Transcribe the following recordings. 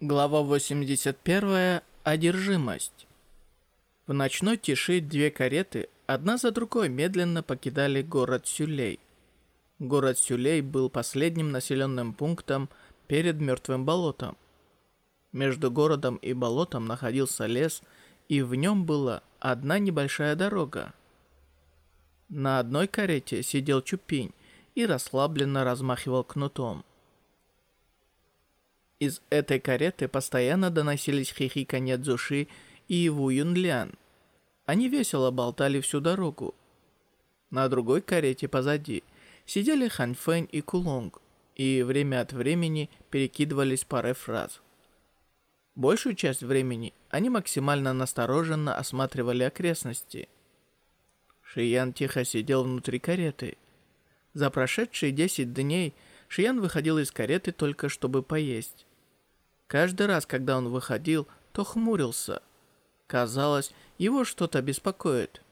Глава 81. Одержимость. В ночной тиши две кареты одна за другой медленно покидали город Сюлей. Город Сюлей был последним населенным пунктом перед Мертвым болотом. Между городом и болотом находился лес, и в нем была одна небольшая дорога. На одной карете сидел Чупинь и расслабленно размахивал кнутом. Из этой кареты постоянно доносились хихиканье Цзуши и Ву Юнлян. Они весело болтали всю дорогу. На другой карете позади сидели Хань Фэнь и Кулонг, и время от времени перекидывались парой фраз. Большую часть времени они максимально настороженно осматривали окрестности. Шиян тихо сидел внутри кареты. За прошедшие 10 дней Шиян выходил из кареты только чтобы поесть. Каждый раз, когда он выходил, то хмурился. Казалось, его что-то беспокоит.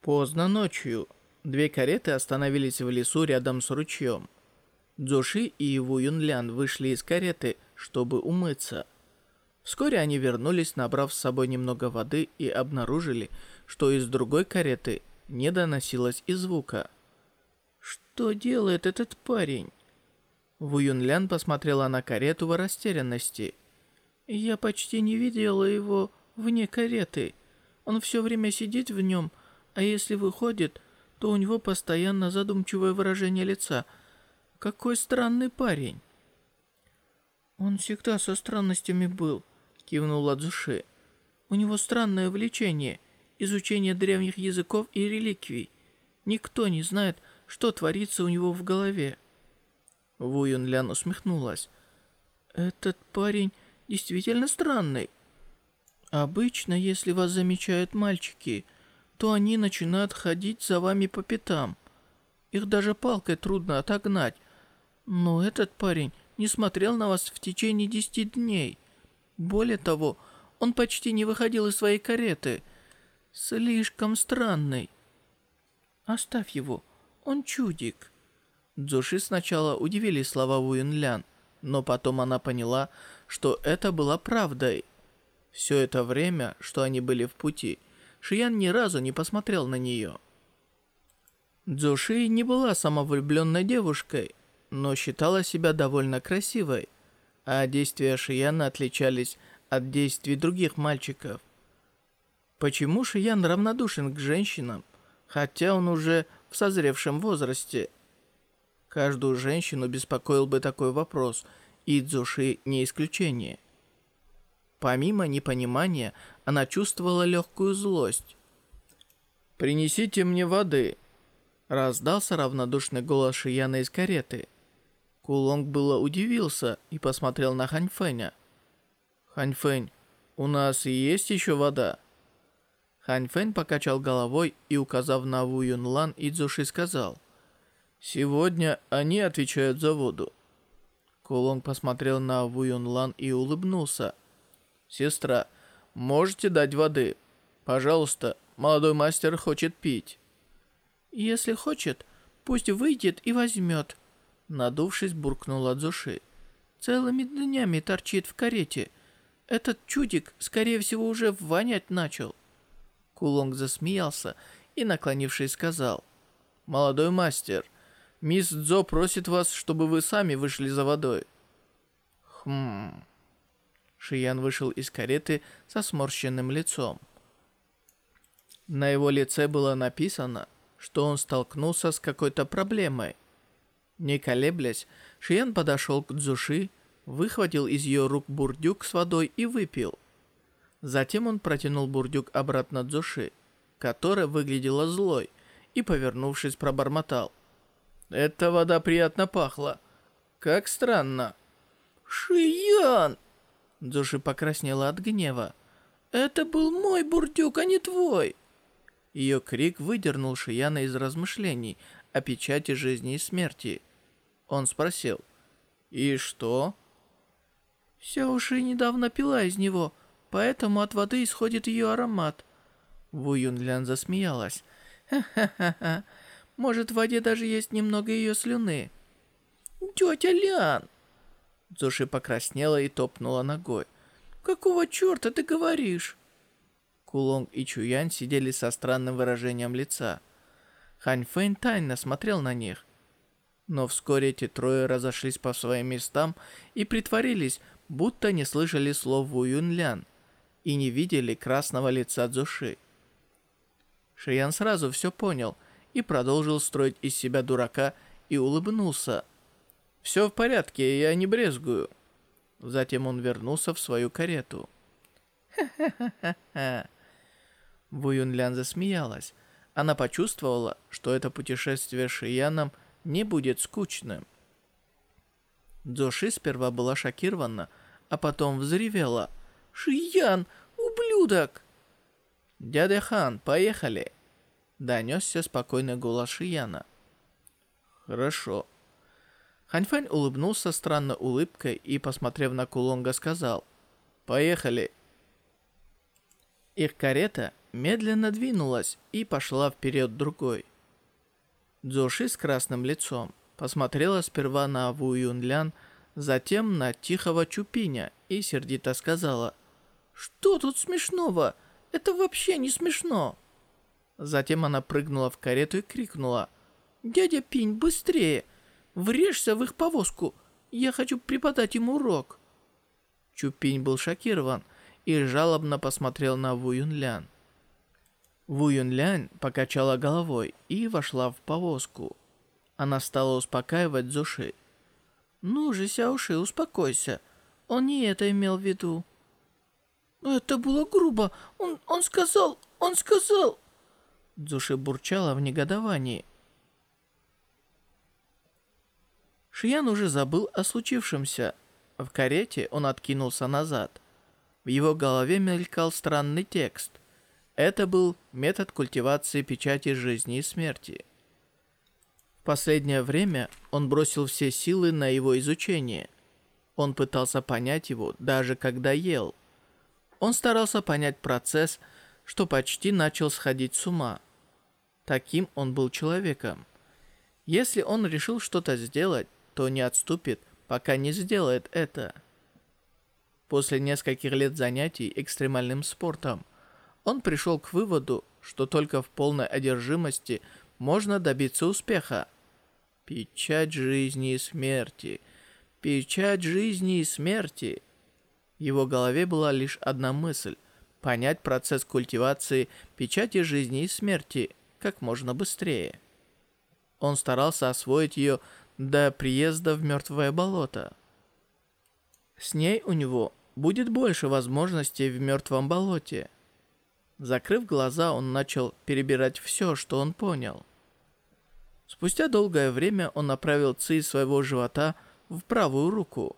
Поздно ночью две кареты остановились в лесу рядом с ручьем. Дзуши и Ву Юнлян вышли из кареты, чтобы умыться. Вскоре они вернулись, набрав с собой немного воды и обнаружили, что из другой кареты не доносилось и звука. «Что делает этот парень?» Ву Юнлян посмотрела на карету в растерянности. «Я почти не видела его вне кареты. Он все время сидит в нем, а если выходит, то у него постоянно задумчивое выражение лица. Какой странный парень!» «Он всегда со странностями был», — кивнула Цзуши. «У него странное увлечение — изучение древних языков и реликвий. Никто не знает, что творится у него в голове». Ву Юнлян усмехнулась. «Этот парень действительно странный. Обычно, если вас замечают мальчики, то они начинают ходить за вами по пятам. Их даже палкой трудно отогнать. Но этот парень не смотрел на вас в течение десяти дней. Более того, он почти не выходил из своей кареты. Слишком странный. Оставь его, он чудик». Дзуши сначала удивили слова Вуинлян, но потом она поняла, что это было правдой. Все это время, что они были в пути, Шиян ни разу не посмотрел на нее. Дзуши не была самовлюбленной девушкой, но считала себя довольно красивой, а действия Шияна отличались от действий других мальчиков. Почему Шиян равнодушен к женщинам, хотя он уже в созревшем возрасте – Каждую женщину беспокоил бы такой вопрос, и Цзуши не исключение. Помимо непонимания, она чувствовала легкую злость. «Принесите мне воды!» Раздался равнодушный голос Шияна из кареты. Кулонг было удивился и посмотрел на Ханьфэня. «Ханьфэнь, у нас есть еще вода?» Ханьфэнь покачал головой и, указав на Ву Юнлан и Цзуши, сказал. Сегодня они отвечают за воду. Кулонг посмотрел на Ву Юнлан и улыбнулся. «Сестра, можете дать воды? Пожалуйста, молодой мастер хочет пить». «Если хочет, пусть выйдет и возьмет», — надувшись, буркнула Дзуши. «Целыми днями торчит в карете. Этот чудик, скорее всего, уже вонять начал». Кулонг засмеялся и, наклонившись, сказал. «Молодой мастер, Мисс Дзо просит вас, чтобы вы сами вышли за водой». «Хм...» Шиян вышел из кареты со сморщенным лицом. На его лице было написано, что он столкнулся с какой-то проблемой. Не колеблясь, Шиян подошел к Дзуши, выхватил из ее рук бурдюк с водой и выпил. Затем он протянул бурдюк обратно Дзуши, которая выглядела злой, и, повернувшись, пробормотал – эта вода приятно пахла. Как странно. Шиян! Дзуши покраснела от гнева. Это был мой бурдюк, а не твой. Ее крик выдернул Шияна из размышлений о печати жизни и смерти. Он спросил. «И что?» «Вся уши недавно пила из него, поэтому от воды исходит ее аромат». Ву Юнлян засмеялась. «Ха-ха-ха, может, в воде даже есть немного ее слюны. «Тетя Лян!» Зоши покраснела и топнула ногой. «Какого черта ты говоришь?» Кулонг и Чуян сидели со странным выражением лица. Хань Фэнь тайно смотрел на них. Но вскоре эти трое разошлись по своим местам и притворились, будто не слышали слов Ву Юнлян и не видели красного лица Цзуши. Шиян сразу все понял и продолжил строить из себя дурака и улыбнулся. «Все в порядке, я не брезгую». Затем он вернулся в свою карету. «Ха-ха-ха-ха!» Ву Юнлян засмеялась. Она почувствовала, что это путешествие с Шияном не будет скучным. Дзоши сперва была шокирована, а потом взревела. «Шиян, ублюдок!» «Дядя Хан, поехали!» Донесся спокойный голос Шияна. «Хорошо». Ханьфань улыбнулся странной улыбкой и, посмотрев на Кулонга, сказал «Поехали». Их карета медленно двинулась и пошла вперед другой. Дзоши с красным лицом посмотрела сперва на Ву Юнлян, затем на тихого Чупиня и сердито сказала «Что тут смешного? Это вообще не смешно!» Затем она прыгнула в карету и крикнула «Дядя Пинь, быстрее! Врежься в их повозку! Я хочу преподать ему урок!» Чупинь был шокирован и жалобно посмотрел на Ву Юнлян. Ву Юнлян покачала головой и вошла в повозку. Она стала успокаивать Зуши. «Ну же, Сяуши, успокойся. Он не это имел в виду». «Это было грубо. Он, он сказал, он сказал...» Дзуши бурчала в негодовании. Шиян уже забыл о случившемся. В карете он откинулся назад. В его голове мелькал странный текст. Это был метод культивации печати жизни и смерти. В последнее время он бросил все силы на его изучение. Он пытался понять его, даже когда ел. Он старался понять процесс, что почти начал сходить с ума. Таким он был человеком. Если он решил что-то сделать, то не отступит, пока не сделает это. После нескольких лет занятий экстремальным спортом, он пришел к выводу, что только в полной одержимости можно добиться успеха. Печать жизни и смерти. Печать жизни и смерти. В его голове была лишь одна мысль – понять процесс культивации печати жизни и смерти – как можно быстрее. Он старался освоить ее до приезда в мертвое болото. С ней у него будет больше возможностей в мертвом болоте. Закрыв глаза, он начал перебирать все, что он понял. Спустя долгое время он направил ци своего живота в правую руку.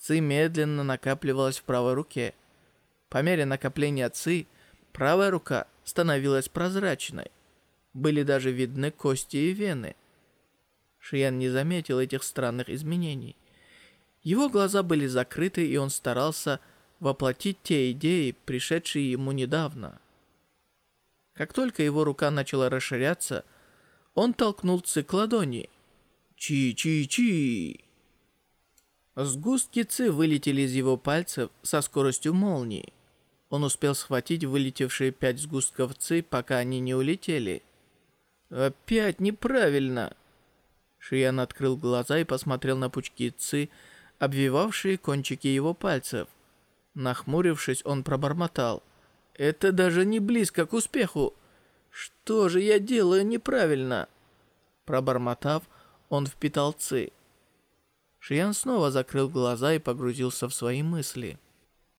Ци медленно накапливалась в правой руке. По мере накопления ци, правая рука становилась прозрачной были даже видны кости и вены. Шиян не заметил этих странных изменений. Его глаза были закрыты, и он старался воплотить те идеи, пришедшие ему недавно. Как только его рука начала расширяться, он толкнул ци к ладони. Чи-чи-чи! Сгустки ци вылетели из его пальцев со скоростью молнии. Он успел схватить вылетевшие пять сгустков ци, пока они не улетели. «Опять неправильно!» Шиян открыл глаза и посмотрел на пучки ци, обвивавшие кончики его пальцев. Нахмурившись, он пробормотал. «Это даже не близко к успеху! Что же я делаю неправильно?» Пробормотав, он впитал ци. Шиян снова закрыл глаза и погрузился в свои мысли.